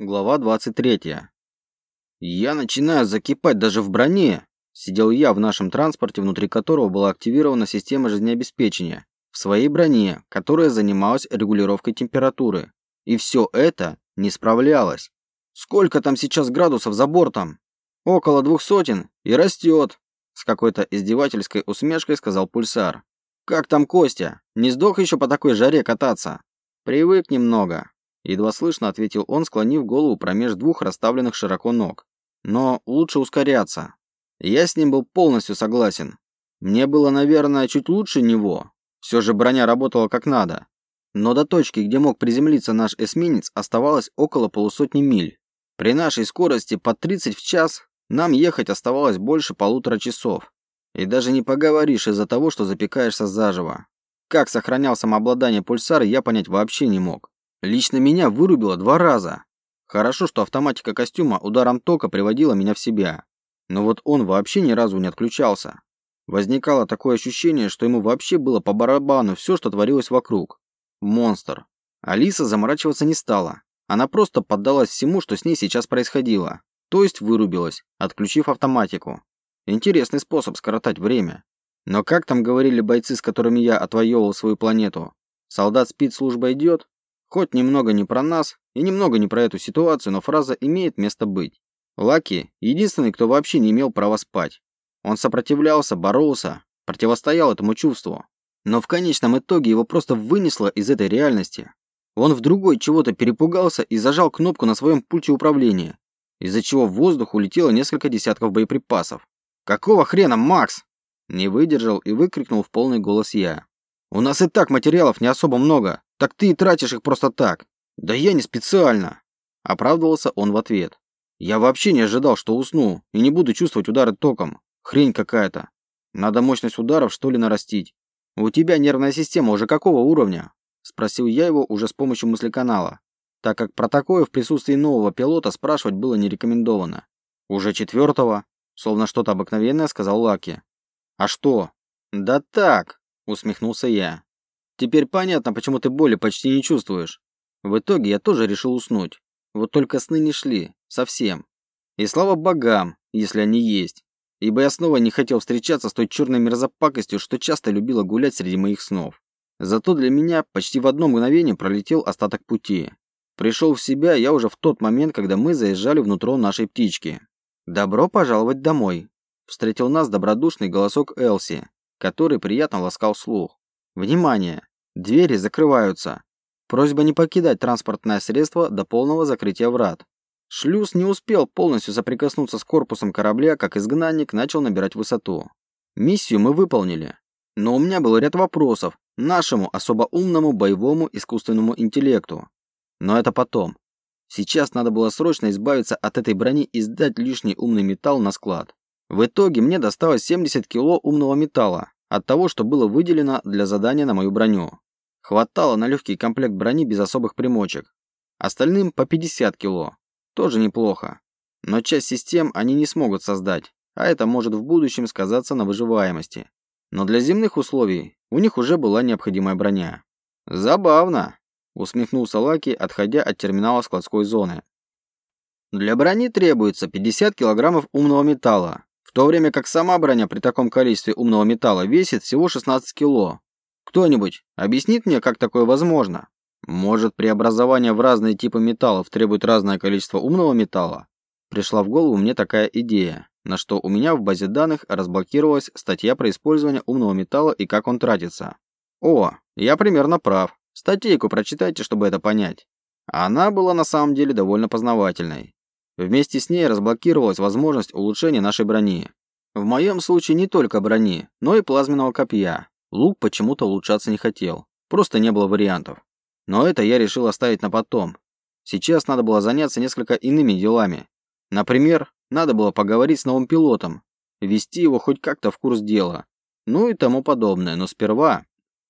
Глава 23. Я начинаю закипать даже в броне. Сидел я в нашем транспорте, внутри которого была активирована система жизнеобеспечения. В своей броне, которая занималась регулировкой температуры. И все это не справлялось. Сколько там сейчас градусов за бортом? Около двух сотен. И растет. С какой-то издевательской усмешкой сказал Пульсар. Как там Костя? Не сдох еще по такой жаре кататься? Привык немного. Едва слышно ответил он, склонив голову промеж двух расставленных широко ног. Но лучше ускоряться. Я с ним был полностью согласен. Мне было, наверное, чуть лучше него. Все же броня работала как надо. Но до точки, где мог приземлиться наш эсминец, оставалось около полусотни миль. При нашей скорости по 30 в час нам ехать оставалось больше полутора часов. И даже не поговоришь из-за того, что запекаешься заживо. Как сохранял самообладание пульсар, я понять вообще не мог. Лично меня вырубило два раза. Хорошо, что автоматика костюма ударом тока приводила меня в себя. Но вот он вообще ни разу не отключался. Возникало такое ощущение, что ему вообще было по барабану все, что творилось вокруг. Монстр. Алиса заморачиваться не стала. Она просто поддалась всему, что с ней сейчас происходило. То есть вырубилась, отключив автоматику. Интересный способ скоротать время. Но как там говорили бойцы, с которыми я отвоевывал свою планету? Солдат спит, служба идет? Хоть немного не про нас и немного не про эту ситуацию, но фраза имеет место быть. Лаки – единственный, кто вообще не имел права спать. Он сопротивлялся, боролся, противостоял этому чувству. Но в конечном итоге его просто вынесло из этой реальности. Он в другой чего-то перепугался и зажал кнопку на своем пульте управления, из-за чего в воздух улетело несколько десятков боеприпасов. «Какого хрена, Макс?» Не выдержал и выкрикнул в полный голос я. «У нас и так материалов не особо много. Так ты и тратишь их просто так. Да я не специально. Оправдывался он в ответ. Я вообще не ожидал, что усну и не буду чувствовать удары током. Хрень какая-то. Надо мощность ударов, что ли, нарастить. У тебя нервная система уже какого уровня? Спросил я его уже с помощью мыслеканала, так как про такое в присутствии нового пилота спрашивать было не рекомендовано. Уже четвертого, словно что-то обыкновенное, сказал Лаки. А что? Да так, усмехнулся я. Теперь понятно, почему ты боли почти не чувствуешь. В итоге я тоже решил уснуть. Вот только сны не шли. Совсем. И слава богам, если они есть. Ибо я снова не хотел встречаться с той черной мерзопакостью, что часто любила гулять среди моих снов. Зато для меня почти в одно мгновение пролетел остаток пути. Пришел в себя я уже в тот момент, когда мы заезжали внутрь нашей птички. «Добро пожаловать домой», – встретил нас добродушный голосок Элси, который приятно ласкал слух. Внимание! Двери закрываются. Просьба не покидать транспортное средство до полного закрытия врат. Шлюз не успел полностью соприкоснуться с корпусом корабля, как изгнанник начал набирать высоту. Миссию мы выполнили. Но у меня был ряд вопросов нашему особо умному боевому искусственному интеллекту. Но это потом. Сейчас надо было срочно избавиться от этой брони и сдать лишний умный металл на склад. В итоге мне досталось 70 кило умного металла, от того, что было выделено для задания на мою броню. Хватало на легкий комплект брони без особых примочек. Остальным по 50 кило. Тоже неплохо. Но часть систем они не смогут создать, а это может в будущем сказаться на выживаемости. Но для земных условий у них уже была необходимая броня. Забавно, усмехнулся Лаки, отходя от терминала складской зоны. Для брони требуется 50 килограммов умного металла, то время как сама броня при таком количестве умного металла весит всего 16 кило. Кто-нибудь объяснит мне, как такое возможно? Может, преобразование в разные типы металлов требует разное количество умного металла? Пришла в голову мне такая идея, на что у меня в базе данных разблокировалась статья про использование умного металла и как он тратится. О, я примерно прав. Статейку прочитайте, чтобы это понять. Она была на самом деле довольно познавательной. Вместе с ней разблокировалась возможность улучшения нашей брони. В моем случае не только брони, но и плазменного копья. Лук почему-то улучшаться не хотел. Просто не было вариантов. Но это я решил оставить на потом. Сейчас надо было заняться несколько иными делами. Например, надо было поговорить с новым пилотом, ввести его хоть как-то в курс дела. Ну и тому подобное, но сперва...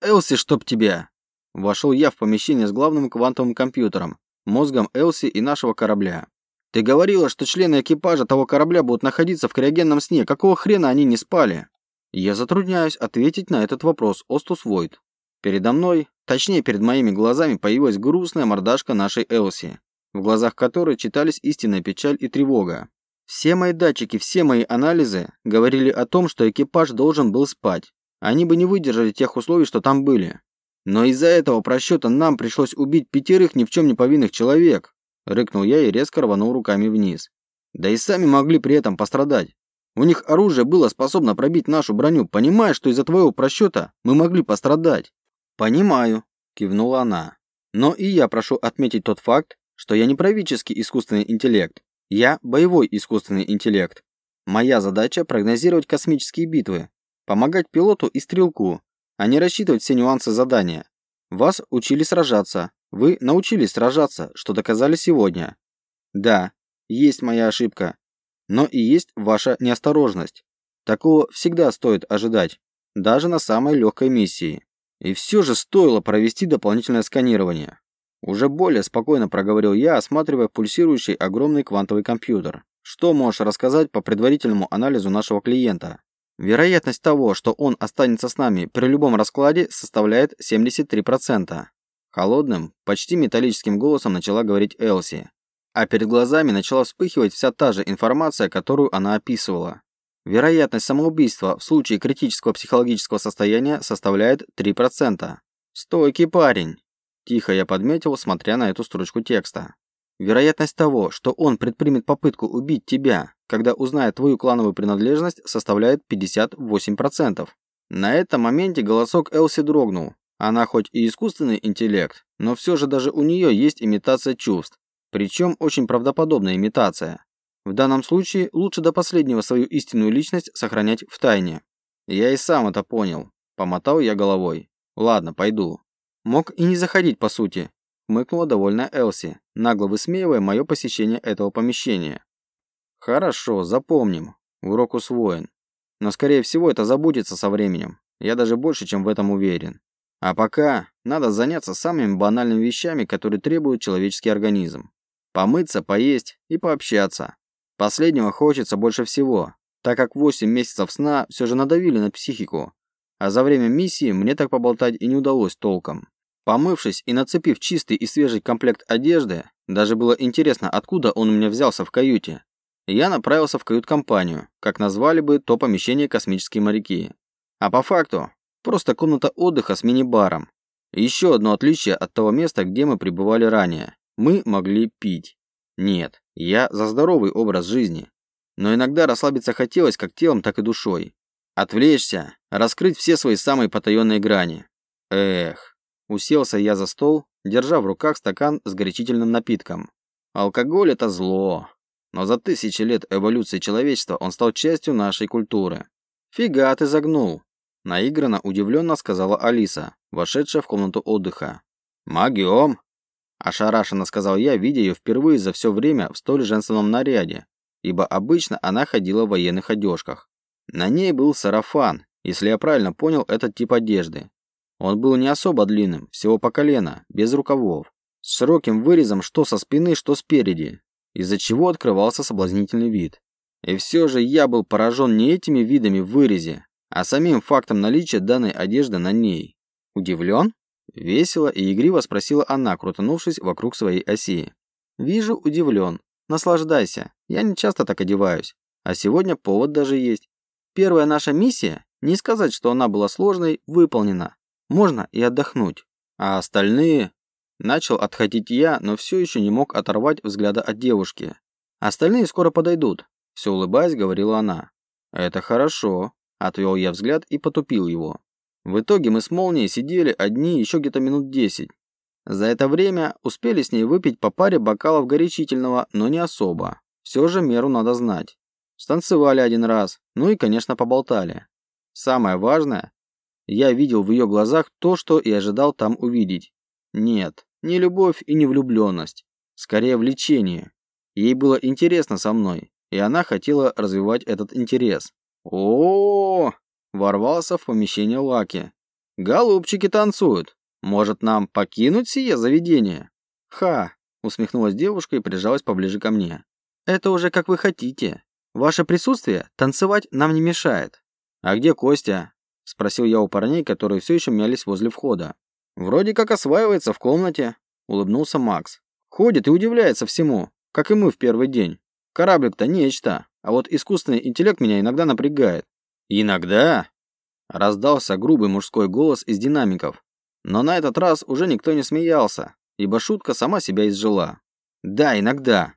«Элси, чтоб тебя!» Вошел я в помещение с главным квантовым компьютером, мозгом Элси и нашего корабля. Ты говорила, что члены экипажа того корабля будут находиться в криогенном сне. Какого хрена они не спали? Я затрудняюсь ответить на этот вопрос, Остус Войд. Передо мной, точнее перед моими глазами, появилась грустная мордашка нашей Элси. в глазах которой читались истинная печаль и тревога. Все мои датчики, все мои анализы говорили о том, что экипаж должен был спать. Они бы не выдержали тех условий, что там были. Но из-за этого просчета нам пришлось убить пятерых ни в чем не повинных человек. Рыкнул я и резко рванул руками вниз. Да и сами могли при этом пострадать. У них оружие было способно пробить нашу броню, понимая, что из-за твоего просчета мы могли пострадать. Понимаю, кивнула она. Но и я прошу отметить тот факт, что я не правительский искусственный интеллект. Я боевой искусственный интеллект. Моя задача прогнозировать космические битвы, помогать пилоту и стрелку, а не рассчитывать все нюансы задания. Вас учили сражаться. Вы научились сражаться, что доказали сегодня. Да, есть моя ошибка. Но и есть ваша неосторожность. Такого всегда стоит ожидать, даже на самой легкой миссии. И все же стоило провести дополнительное сканирование. Уже более спокойно проговорил я, осматривая пульсирующий огромный квантовый компьютер. Что можешь рассказать по предварительному анализу нашего клиента? Вероятность того, что он останется с нами при любом раскладе, составляет 73%. Холодным, почти металлическим голосом начала говорить Элси. А перед глазами начала вспыхивать вся та же информация, которую она описывала. Вероятность самоубийства в случае критического психологического состояния составляет 3%. Стойкий парень. Тихо я подметил, смотря на эту строчку текста. Вероятность того, что он предпримет попытку убить тебя, когда узнает твою клановую принадлежность, составляет 58%. На этом моменте голосок Элси дрогнул. Она хоть и искусственный интеллект, но все же даже у нее есть имитация чувств. Причем очень правдоподобная имитация. В данном случае лучше до последнего свою истинную личность сохранять в тайне. Я и сам это понял. Помотал я головой. Ладно, пойду. Мог и не заходить, по сути. Мыкнула довольная Элси, нагло высмеивая мое посещение этого помещения. Хорошо, запомним. Урок усвоен. Но, скорее всего, это забудется со временем. Я даже больше, чем в этом уверен. А пока надо заняться самыми банальными вещами, которые требует человеческий организм. Помыться, поесть и пообщаться. Последнего хочется больше всего, так как 8 месяцев сна все же надавили на психику, а за время миссии мне так поболтать и не удалось толком. Помывшись и нацепив чистый и свежий комплект одежды, даже было интересно, откуда он у меня взялся в каюте, я направился в кают-компанию, как назвали бы то помещение космические моряки. А по факту, просто комната отдыха с мини-баром. Еще одно отличие от того места, где мы пребывали ранее. Мы могли пить. Нет, я за здоровый образ жизни. Но иногда расслабиться хотелось как телом, так и душой. Отвлечься, раскрыть все свои самые потаенные грани. Эх, уселся я за стол, держа в руках стакан с горячительным напитком. Алкоголь – это зло. Но за тысячи лет эволюции человечества он стал частью нашей культуры. «Фига ты загнул!» Наигранно удивленно сказала Алиса, вошедшая в комнату отдыха. «Могем!» Ошарашенно сказал я, видя ее впервые за все время в столь женственном наряде, ибо обычно она ходила в военных одежках. На ней был сарафан, если я правильно понял этот тип одежды. Он был не особо длинным, всего по колено, без рукавов, с широким вырезом что со спины, что спереди, из-за чего открывался соблазнительный вид. И все же я был поражен не этими видами в вырезе, а самим фактом наличия данной одежды на ней. Удивлен? Весело и игриво спросила она, крутанувшись вокруг своей оси. «Вижу, удивлен. Наслаждайся. Я не часто так одеваюсь. А сегодня повод даже есть. Первая наша миссия, не сказать, что она была сложной, выполнена. Можно и отдохнуть. А остальные... Начал отходить я, но все еще не мог оторвать взгляда от девушки. Остальные скоро подойдут. Все улыбаясь, говорила она. Это хорошо. Отвел я взгляд и потупил его. В итоге мы с Молнией сидели одни еще где-то минут десять. За это время успели с ней выпить по паре бокалов горячительного, но не особо. Все же меру надо знать. Станцевали один раз, ну и, конечно, поболтали. Самое важное, я видел в ее глазах то, что и ожидал там увидеть. Нет, не любовь и не влюбленность. Скорее, влечение. Ей было интересно со мной, и она хотела развивать этот интерес. О, ворвался в помещение Лаки. Голубчики танцуют. Может, нам покинуть сие заведение? Ха, усмехнулась девушка и прижалась поближе ко мне. Это уже как вы хотите. Ваше присутствие танцевать нам не мешает. А где Костя? Спросил я у парней, которые все еще мялись возле входа. Вроде как осваивается в комнате, улыбнулся Макс. Ходит и удивляется всему, как и мы в первый день. Кораблик-то нечто, а вот искусственный интеллект меня иногда напрягает. Иногда? Раздался грубый мужской голос из динамиков. Но на этот раз уже никто не смеялся, ибо шутка сама себя изжила. Да, иногда.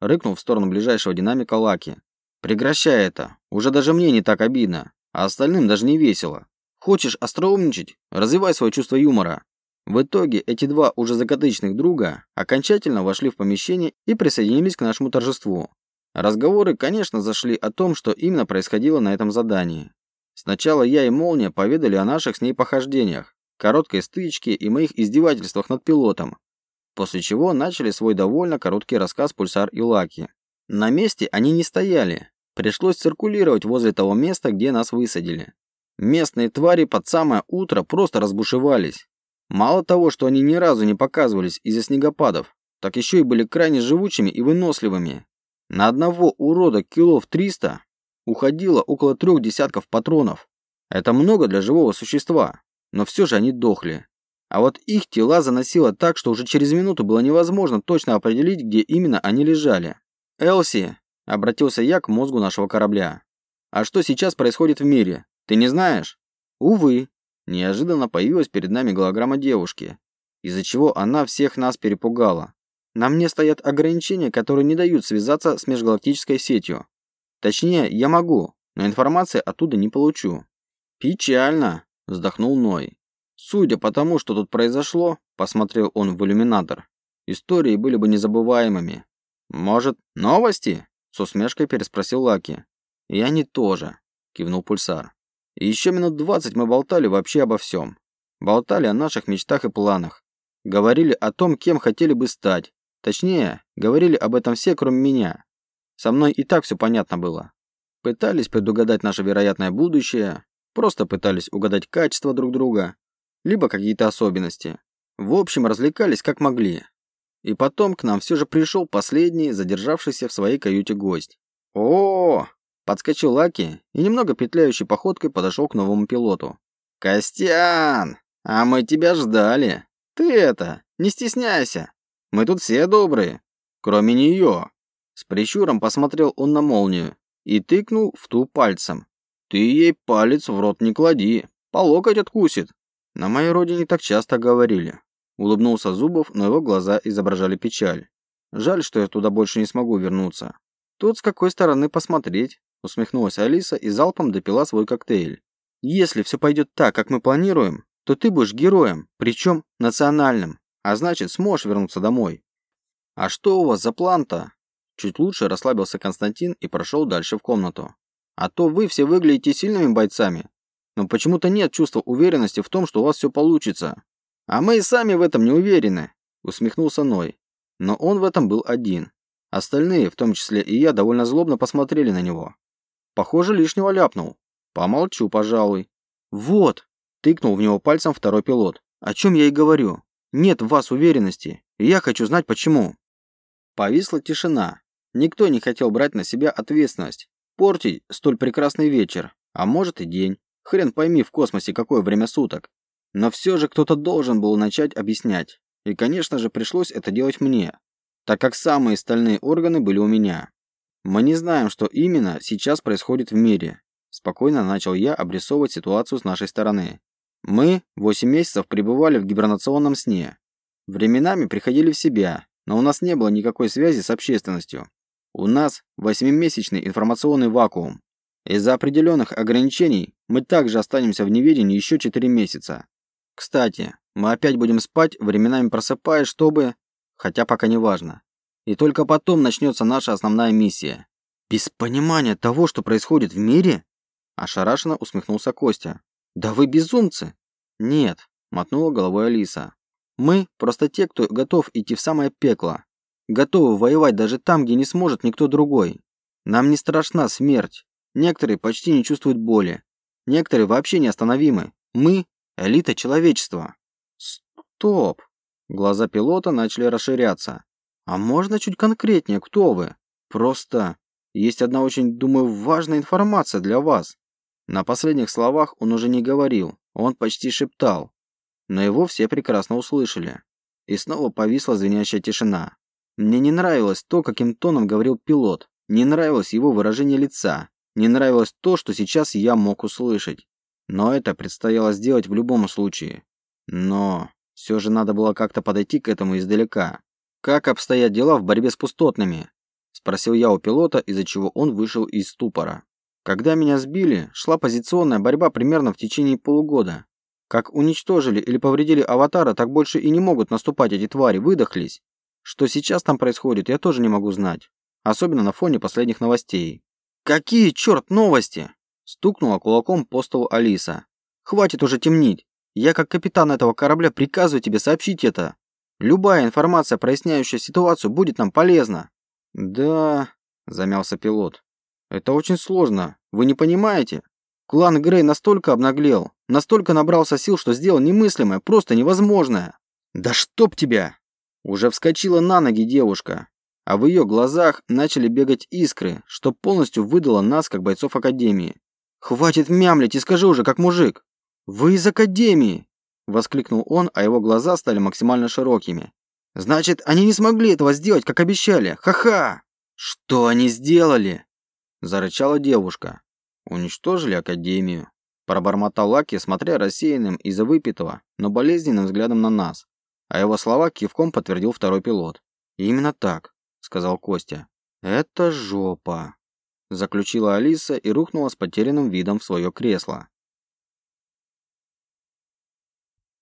Рыкнул в сторону ближайшего динамика Лаки. Прекращай это. Уже даже мне не так обидно, а остальным даже не весело. Хочешь остроумничать? Развивай свое чувство юмора. В итоге эти два уже закатычных друга окончательно вошли в помещение и присоединились к нашему торжеству. Разговоры, конечно, зашли о том, что именно происходило на этом задании. Сначала я и Молния поведали о наших с ней похождениях, короткой стычке и моих издевательствах над пилотом, после чего начали свой довольно короткий рассказ Пульсар и Лаки. На месте они не стояли, пришлось циркулировать возле того места, где нас высадили. Местные твари под самое утро просто разбушевались. Мало того, что они ни разу не показывались из-за снегопадов, так еще и были крайне живучими и выносливыми. На одного урода килов 300 уходило около трех десятков патронов. Это много для живого существа, но все же они дохли. А вот их тела заносило так, что уже через минуту было невозможно точно определить, где именно они лежали. «Элси», — обратился я к мозгу нашего корабля, — «а что сейчас происходит в мире? Ты не знаешь?» «Увы», Неожиданно появилась перед нами голограмма девушки, из-за чего она всех нас перепугала. На мне стоят ограничения, которые не дают связаться с межгалактической сетью. Точнее, я могу, но информации оттуда не получу. Печально, вздохнул Ной. Судя по тому, что тут произошло, посмотрел он в иллюминатор, истории были бы незабываемыми. Может, новости? С усмешкой переспросил Лаки. И они тоже, кивнул Пульсар. И еще минут двадцать мы болтали вообще обо всем. Болтали о наших мечтах и планах. Говорили о том, кем хотели бы стать. Точнее, говорили об этом все, кроме меня. Со мной и так все понятно было. Пытались предугадать наше вероятное будущее, просто пытались угадать качества друг друга, либо какие-то особенности. В общем, развлекались как могли. И потом к нам все же пришел последний, задержавшийся в своей каюте гость. О, Подскочил Лаки и немного петляющей походкой подошел к новому пилоту. «Костян! А мы тебя ждали! Ты это, не стесняйся! Мы тут все добрые, кроме нее!» С прищуром посмотрел он на молнию и тыкнул в ту пальцем. «Ты ей палец в рот не клади, по локоть откусит!» На моей родине так часто говорили. Улыбнулся Зубов, но его глаза изображали печаль. Жаль, что я туда больше не смогу вернуться. Тут с какой стороны посмотреть усмехнулась Алиса и залпом допила свой коктейль. Если все пойдет так, как мы планируем, то ты будешь героем, причем национальным, а значит, сможешь вернуться домой. А что у вас за план-то? Чуть лучше расслабился Константин и прошел дальше в комнату. А то вы все выглядите сильными бойцами, но почему-то нет чувства уверенности в том, что у вас все получится. А мы и сами в этом не уверены, усмехнулся Ной. Но он в этом был один. Остальные, в том числе и я, довольно злобно посмотрели на него. Похоже, лишнего ляпнул. Помолчу, пожалуй. Вот, тыкнул в него пальцем второй пилот. О чем я и говорю. Нет в вас уверенности, и я хочу знать почему. Повисла тишина. Никто не хотел брать на себя ответственность. Портить столь прекрасный вечер, а может и день. Хрен пойми в космосе какое время суток. Но все же кто-то должен был начать объяснять. И, конечно же, пришлось это делать мне, так как самые стальные органы были у меня. Мы не знаем, что именно сейчас происходит в мире. Спокойно начал я обрисовывать ситуацию с нашей стороны. Мы 8 месяцев пребывали в гибернационном сне. Временами приходили в себя, но у нас не было никакой связи с общественностью. У нас восьмимесячный информационный вакуум. Из-за определенных ограничений мы также останемся в неведении еще 4 месяца. Кстати, мы опять будем спать, временами просыпаясь, чтобы... Хотя пока не важно. И только потом начнется наша основная миссия. Без понимания того, что происходит в мире? Ошарашенно усмехнулся Костя. Да вы безумцы. Нет, мотнула головой Алиса. Мы просто те, кто готов идти в самое пекло. Готовы воевать даже там, где не сможет никто другой. Нам не страшна смерть. Некоторые почти не чувствуют боли. Некоторые вообще неостановимы. Мы – элита человечества. Стоп. Глаза пилота начали расширяться. А можно чуть конкретнее, кто вы? Просто есть одна очень, думаю, важная информация для вас. На последних словах он уже не говорил, он почти шептал. Но его все прекрасно услышали. и снова повисла звенящая тишина. Мне не нравилось то, каким тоном говорил пилот. Не нравилось его выражение лица. Не нравилось то, что сейчас я мог услышать. Но это предстояло сделать в любом случае. Но все же надо было как-то подойти к этому издалека. «Как обстоят дела в борьбе с пустотными?» Спросил я у пилота, из-за чего он вышел из ступора. Когда меня сбили, шла позиционная борьба примерно в течение полугода. Как уничтожили или повредили аватара, так больше и не могут наступать эти твари, выдохлись. Что сейчас там происходит, я тоже не могу знать. Особенно на фоне последних новостей. «Какие, черт, новости?» Стукнула кулаком по столу Алиса. «Хватит уже темнить. Я, как капитан этого корабля, приказываю тебе сообщить это. Любая информация, проясняющая ситуацию, будет нам полезна». «Да...» – замялся пилот. «Это очень сложно. Вы не понимаете? Клан Грей настолько обнаглел, настолько набрался сил, что сделал немыслимое, просто невозможное. Да чтоб тебя!» Уже вскочила на ноги девушка, а в ее глазах начали бегать искры, что полностью выдало нас, как бойцов Академии. «Хватит мямлить и скажи уже, как мужик!» «Вы из Академии!» – воскликнул он, а его глаза стали максимально широкими. «Значит, они не смогли этого сделать, как обещали! Ха-ха!» «Что они сделали?» – зарычала девушка. «Уничтожили Академию», – пробормотал Лаки, смотря рассеянным из-за выпитого, но болезненным взглядом на нас. А его слова кивком подтвердил второй пилот. «Именно так сказал Костя. «Это жопа», – заключила Алиса и рухнула с потерянным видом в свое кресло.